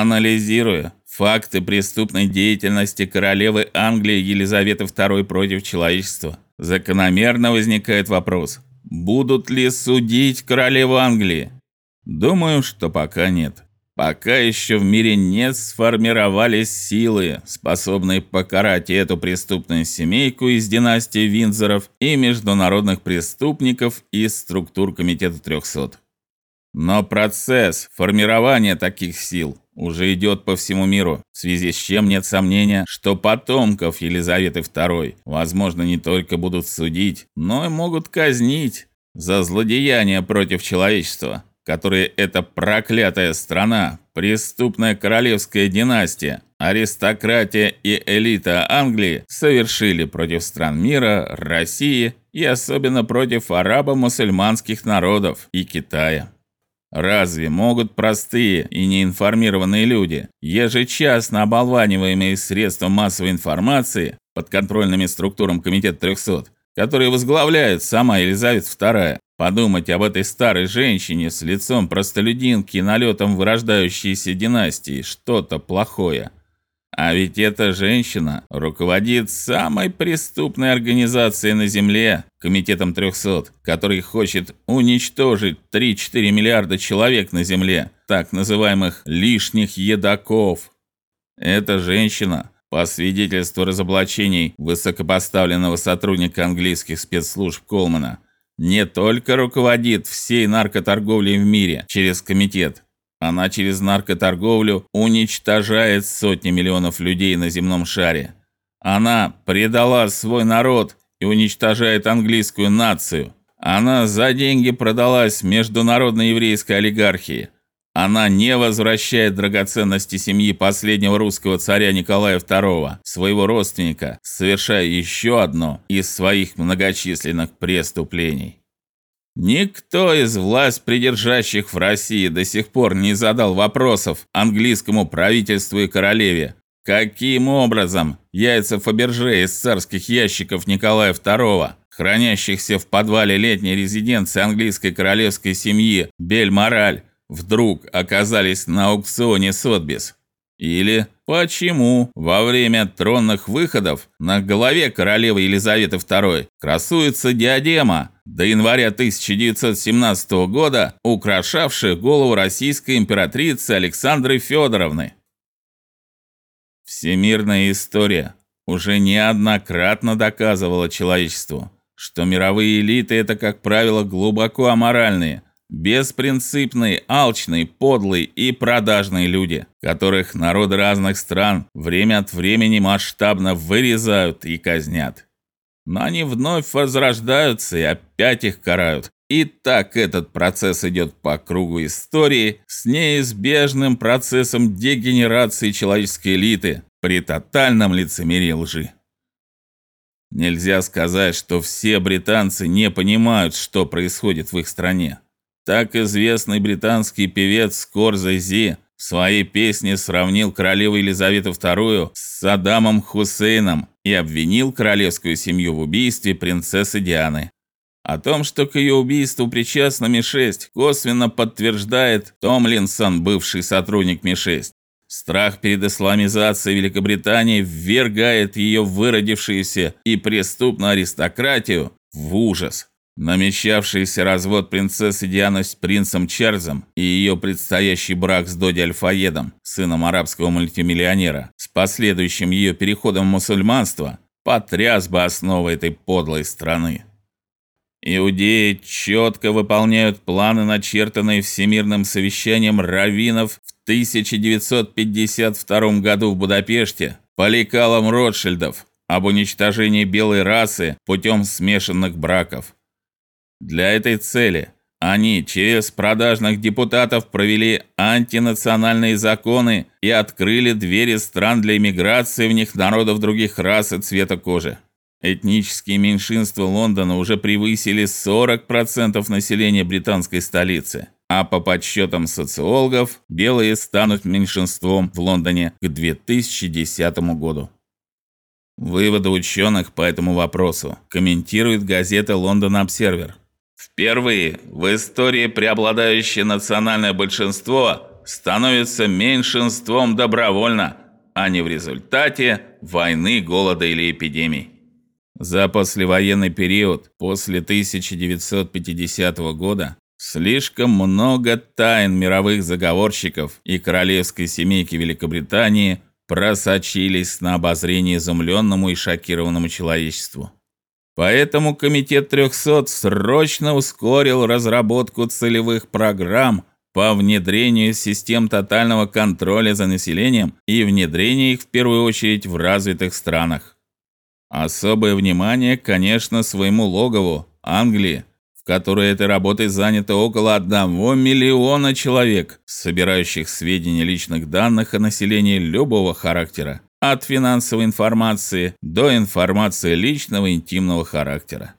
Анализируя факты преступной деятельности королевы Англии Елизаветы II против человечества, закономерно возникает вопрос: будут ли судить королеву Англии? Думаю, что пока нет. Пока еще в мире не сформировались силы, способные покарать эту преступную семейку из династии Виндзоров и международных преступников из структур комитета 300. Но процесс формирования таких сил уже идет по всему миру, в связи с чем нет сомнения, что потомков Елизаветы II, возможно, не только будут судить, но и могут казнить за злодеяния против человечества которые эта проклятая страна, преступная королевская династия, аристократия и элита Англии совершили против стран мира, России и особенно против арабо-мусульманских народов и Китая. Разве могут простые и неинформированные люди, ежечасно оболваниваемые средством массовой информации, подконтрольными структурам Комитета 300, которые возглавляет сама Елизавета II, Подумать об этой старой женщине с лицом простолюдинки и налетом вырождающейся династии что-то плохое. А ведь эта женщина руководит самой преступной организацией на земле, комитетом 300, который хочет уничтожить 3-4 миллиарда человек на земле, так называемых лишних едоков. Эта женщина, по свидетельству разоблачений высокопоставленного сотрудника английских спецслужб Колмана, не только руководит всей наркоторговлей в мире через комитет, она через наркоторговлю уничтожает сотни миллионов людей на земном шаре. Она предала свой народ и уничтожает английскую нацию. Она за деньги продалась международной еврейской олигархии. Она не возвращает драгоценности семьи последнего русского царя Николая II, своего родственника, совершая еще одно из своих многочисленных преступлений. Никто из власть придержащих в России до сих пор не задал вопросов английскому правительству и королеве, каким образом яйца Фаберже из царских ящиков Николая II, хранящихся в подвале летней резиденции английской королевской семьи Бель-Мораль, вдруг оказались на аукционе Сотбис? Или почему во время тронных выходов на голове королевы Елизаветы II красуется диадема, до января 1917 года украшавшая голову российской императрицы Александры Федоровны? Всемирная история уже неоднократно доказывала человечеству, что мировые элиты это, как правило, глубоко аморальные – Беспринципные, алчные, подлые и продажные люди, которых народы разных стран время от времени масштабно вырезают и казнят. Но они вновь возрождаются и опять их карают. И так этот процесс идет по кругу истории с неизбежным процессом дегенерации человеческой элиты при тотальном лицемерии лжи. Нельзя сказать, что все британцы не понимают, что происходит в их стране. Так известный британский певец Скорзе Зи в своей песне сравнил королеву Елизавету II с Саддамом Хусейном и обвинил королевскую семью в убийстве принцессы Дианы. О том, что к ее убийству причастна Ми-6, косвенно подтверждает Томлинсон, бывший сотрудник Ми-6. Страх перед исламизацией Великобритании ввергает ее выродившуюся и преступную аристократию в ужас. Намечавшийся развод принцессы Дианы с принцем Чарльзом и ее предстоящий брак с Доди Альфаедом, сыном арабского мультимиллионера, с последующим ее переходом в мусульманство, потряс бы основы этой подлой страны. Иудеи четко выполняют планы, начертанные Всемирным совещанием раввинов в 1952 году в Будапеште по лекалам Ротшильдов об уничтожении белой расы путем смешанных браков. Для этой цели они через продажных депутатов провели антинациональные законы и открыли двери стран для иммиграции в них народов других рас и цвета кожи. Этнические меньшинства Лондона уже превысили 40% населения британской столицы, а по подсчетам социологов, белые станут меньшинством в Лондоне к 2010 году. Выводы ученых по этому вопросу комментирует газета London Observer. Впервые в истории преобладающее национальное большинство становится меньшинством добровольно, а не в результате войны, голода или эпидемий. За послевоенный период после 1950 года слишком много тайн мировых заговорщиков и королевской семейки Великобритании просочились на обозрение изумленному и шокированному человечеству. Поэтому комитет 300 срочно ускорил разработку целевых программ по внедрению систем тотального контроля за населением и внедрению их в первую очередь в развитых странах. Особое внимание, конечно, своему логову Англии, в которой этой работой занято около 1 миллиона человек, собирающих сведения личных данных о населении любого характера, от финансовой информации до информации личного интимного характера.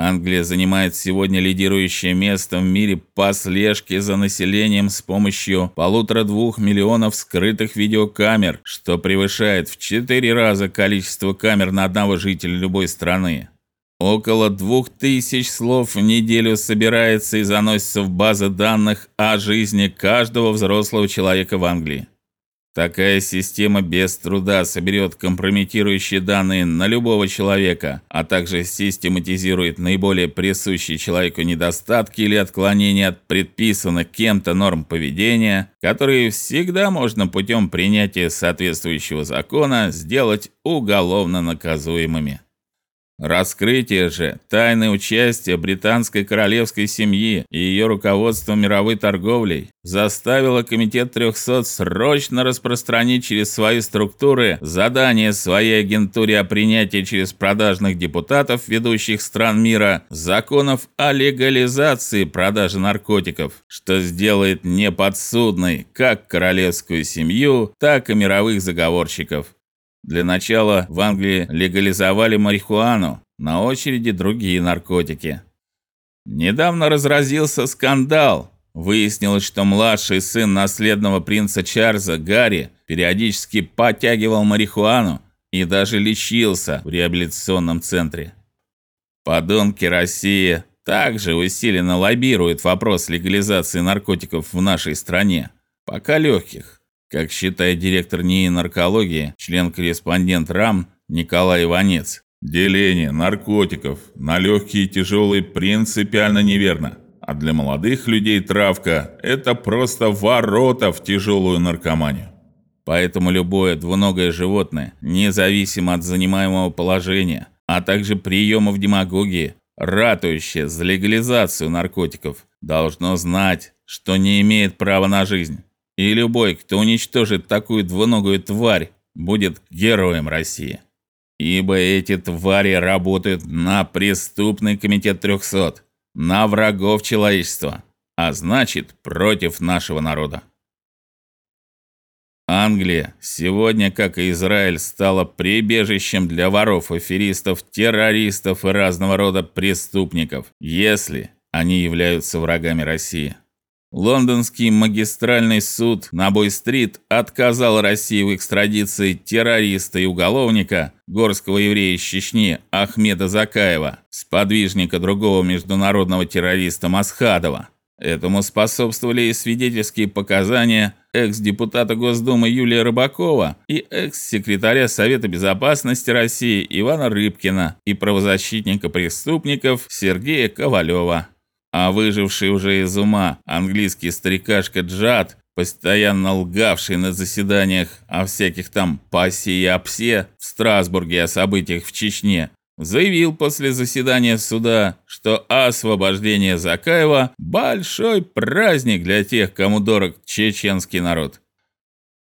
Англия занимает сегодня лидирующее место в мире по слежке за населением с помощью полутора-двух миллионов скрытых видеокамер, что превышает в 4 раза количество камер на одного жителя любой страны. Около двух тысяч слов в неделю собирается и заносится в базы данных о жизни каждого взрослого человека в Англии. Такая система без труда соберет компрометирующие данные на любого человека, а также систематизирует наиболее присущие человеку недостатки или отклонения от предписанных кем-то норм поведения, которые всегда можно путем принятия соответствующего закона сделать уголовно наказуемыми. Раскрытие же тайны участия британской королевской семьи и ее руководства мировой торговлей заставило комитет 300 срочно распространить через свои структуры задание своей агентуре о принятии через продажных депутатов ведущих стран мира законов о легализации продажи наркотиков, что сделает неподсудной как королевскую семью, так и мировых заговорщиков. Для начала в Англии легализовали марихуану, на очереди другие наркотики. Недавно разразился скандал. Выяснилось, что младший сын наследного принца Чарльза, Гарри, периодически подтягивал марихуану и даже лечился в реабилитационном центре. Подонки России также усиленно лоббируют вопрос легализации наркотиков в нашей стране, пока легких. Как считает директор НИИ наркологии, член-корреспондент РАМ Николай Иванец, деление наркотиков на легкие и тяжелые принципиально неверно. А для молодых людей травка это просто ворота в тяжелую наркоманию. Поэтому любое двуногое животное, независимо от занимаемого положения, а также приемов демагогии, ратующее за легализацию наркотиков, должно знать, что не имеет права на жизнь. И любой, кто уничтожит такую двуногую тварь, будет героем России. Ибо эти твари работают на преступный комитет 300, на врагов человечества, а значит, против нашего народа. Англия сегодня, как и Израиль, стала прибежищем для воров, аферистов, террористов и разного рода преступников, если они являются врагами России. Лондонский магистральный суд на Бой-стрит отказал России в экстрадиции террориста и уголовника, горского еврея из Чечни Ахмеда Закаева, сподвижника другого международного террориста Масхадова. Этому способствовали и свидетельские показания экс-депутата Госдумы Юлия Рыбакова и экс-секретаря Совета безопасности России Ивана Рыбкина и правозащитника преступников Сергея Ковалева. А выживший уже из ума английский старикашка Джад, постоянно лгавший на заседаниях о всяких там пасе и апсе в Страсбурге о событиях в Чечне, заявил после заседания суда, что освобождение Закаева большой праздник для тех, кому дорог чеченский народ.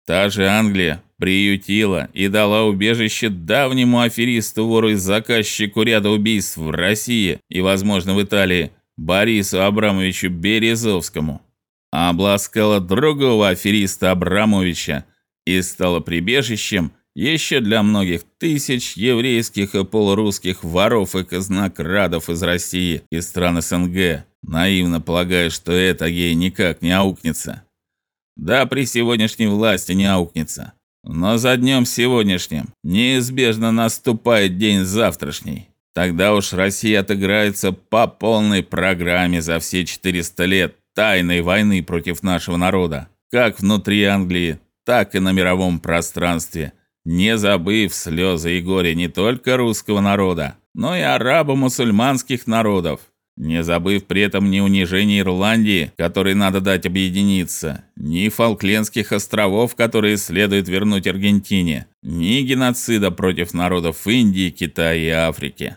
Та же Англия приютила и дала убежище давнему аферисту, вору и заказчику ряда убийств в России и, возможно, в Италии, Борису Абрамовичу Березовскому, обласкала другого афериста Абрамовича и стала прибежищем еще для многих тысяч еврейских и полурусских воров и казнокрадов из России и стран СНГ, наивно полагая, что это ей никак не аукнется. Да, при сегодняшней власти не аукнется. Но за днем сегодняшним неизбежно наступает день завтрашний. Тогда уж Россия отыграется по полной программе за все 400 лет тайной войны против нашего народа, как внутри Англии, так и на мировом пространстве, не забыв слезы и горе не только русского народа, но и арабо-мусульманских народов, не забыв при этом ни унижения Ирландии, которой надо дать объединиться, ни Фолклендских островов, которые следует вернуть Аргентине, ни геноцида против народов Индии, Китая и Африки.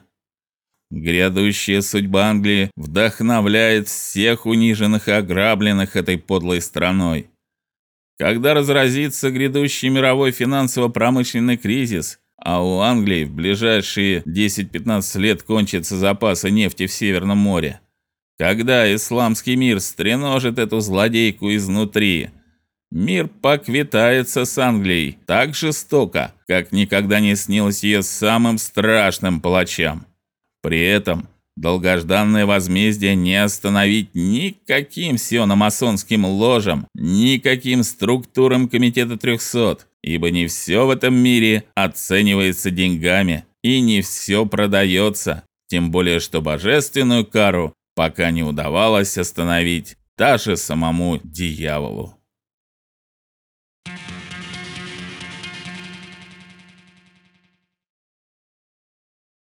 Грядущая судьба Англии вдохновляет всех униженных и ограбленных этой подлой страной. Когда разразится грядущий мировой финансово-промышленный кризис, а у Англии в ближайшие 10-15 лет кончатся запасы нефти в Северном море, когда исламский мир стреножит эту злодейку изнутри, мир поквитается с Англией так жестоко, как никогда не снилось ее самым страшным палачам. При этом долгожданное возмездие не остановить никаким сиономасонским ложам, никаким структурам комитета 300, ибо не все в этом мире оценивается деньгами, и не все продается, тем более что божественную кару пока не удавалось остановить даже самому дьяволу.